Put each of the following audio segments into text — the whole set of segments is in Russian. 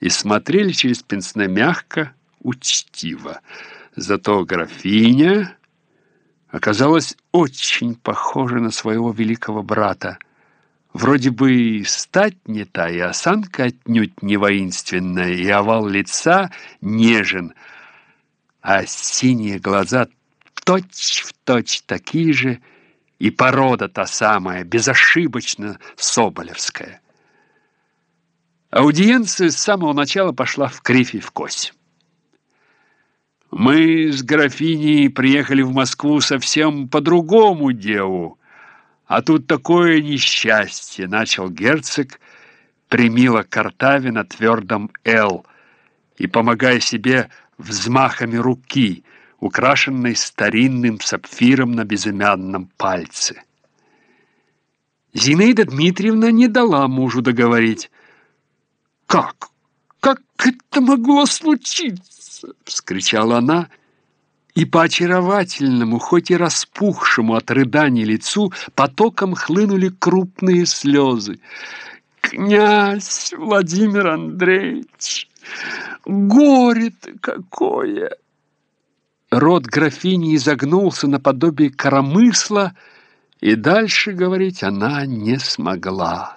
и смотрели через пенсне мягко, учтиво. Зато графиня оказалась очень похожа на своего великого брата. Вроде бы и стать не та, и осанка отнюдь не воинственная, и овал лица нежен, а синие глаза точь-в-точь точь такие же, и порода та самая, безошибочно соболевская. Аудиенция с самого начала пошла в кривь и в кось. Мы с графиней приехали в Москву совсем по другому делу, а тут такое несчастье, начал герцог, примила Картави на твердом «Л» и помогая себе взмахами руки, украшенной старинным сапфиром на безымянном пальце. Зинаида Дмитриевна не дала мужу договорить. «Как? Как это могло случиться?» — вскричала она, и по очаровательному, хоть и распухшему от рыданий лицу, потоком хлынули крупные слезы. «Князь Владимир Андреевич, горе-то какое!» Рот графини изогнулся наподобие коромысла, и дальше говорить она не смогла.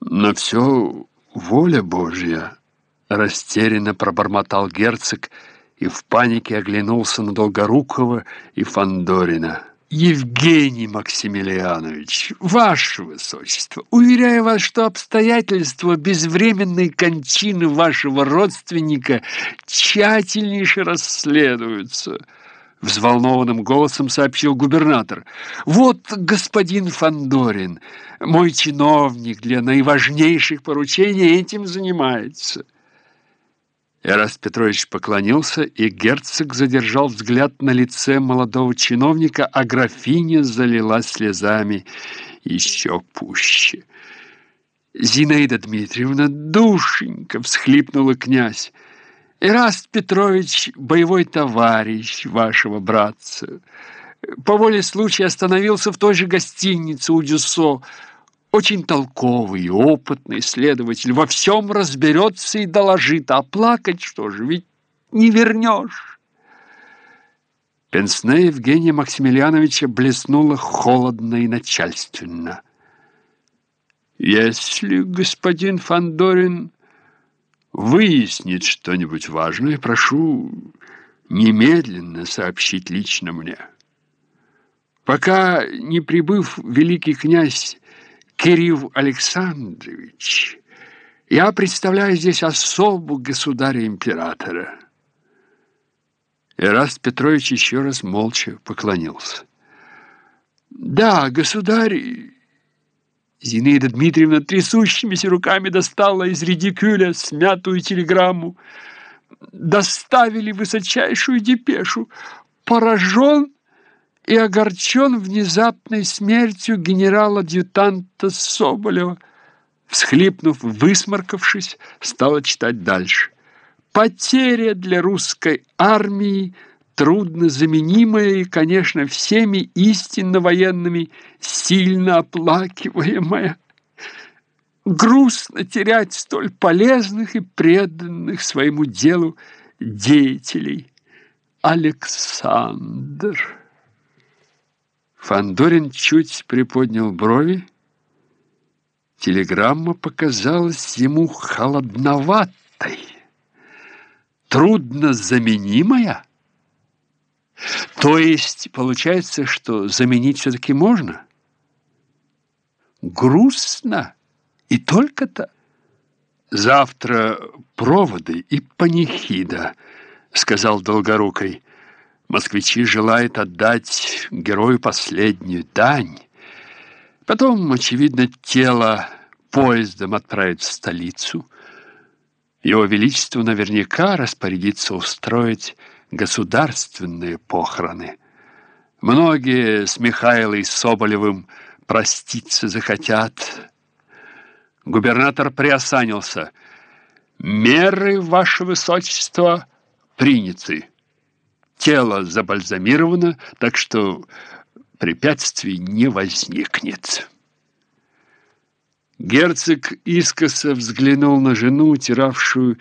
«Но все воля Божья!» — растерянно пробормотал герцог и в панике оглянулся на Долгорукова и Фандорина. «Евгений Максимилианович, ваше высочество, уверяю вас, что обстоятельства безвременной кончины вашего родственника тщательнейше расследуются» взволнованным голосом сообщил губернатор. «Вот господин Фандорин, мой чиновник для наиважнейших поручений этим занимается». Эраст Петрович поклонился, и герцог задержал взгляд на лице молодого чиновника, а графиня залила слезами еще пуще. «Зинаида Дмитриевна, душенька!» — всхлипнула князь. Ираст Петрович — боевой товарищ вашего братца. По воле случая остановился в той же гостинице у Дюссо. Очень толковый и опытный следователь. Во всем разберется и доложит. А плакать что же, ведь не вернешь. Пенсне Евгения Максимилиановича блеснула холодно и начальственно. «Если господин Фандорин выяснит что-нибудь важное, прошу немедленно сообщить лично мне. Пока не прибыв великий князь Кирилл Александрович, я представляю здесь особу государя-императора. Эраст Петрович еще раз молча поклонился. «Да, государь...» Зинаида Дмитриевна трясущимися руками достала из редикюля смятую телеграмму. Доставили высочайшую депешу. Поражен и огорчен внезапной смертью генерала-адъютанта Соболева. Всхлипнув, высморкавшись, стала читать дальше. Потеря для русской армии – трудно заменимая и, конечно, всеми истинно военными сильно оплакиваемая. Грустно терять столь полезных и преданных своему делу деятелей. Александр. Фандорин чуть приподнял брови. Телеграмма показалась ему холодноватой. Трудно заменимая? То есть получается, что заменить все-таки можно? Грустно и только-то. Завтра проводы и панихида, сказал Долгорукой. Москвичи желают отдать герою последнюю дань. Потом, очевидно, тело поездом отправить в столицу. Его Величество наверняка распорядится устроить государственные похороны. Многие с Михаилой Соболевым проститься захотят. Губернатор приосанился. «Меры, ваше высочество, приняты. Тело забальзамировано, так что препятствий не возникнет». Герцог искоса взглянул на жену, утиравшую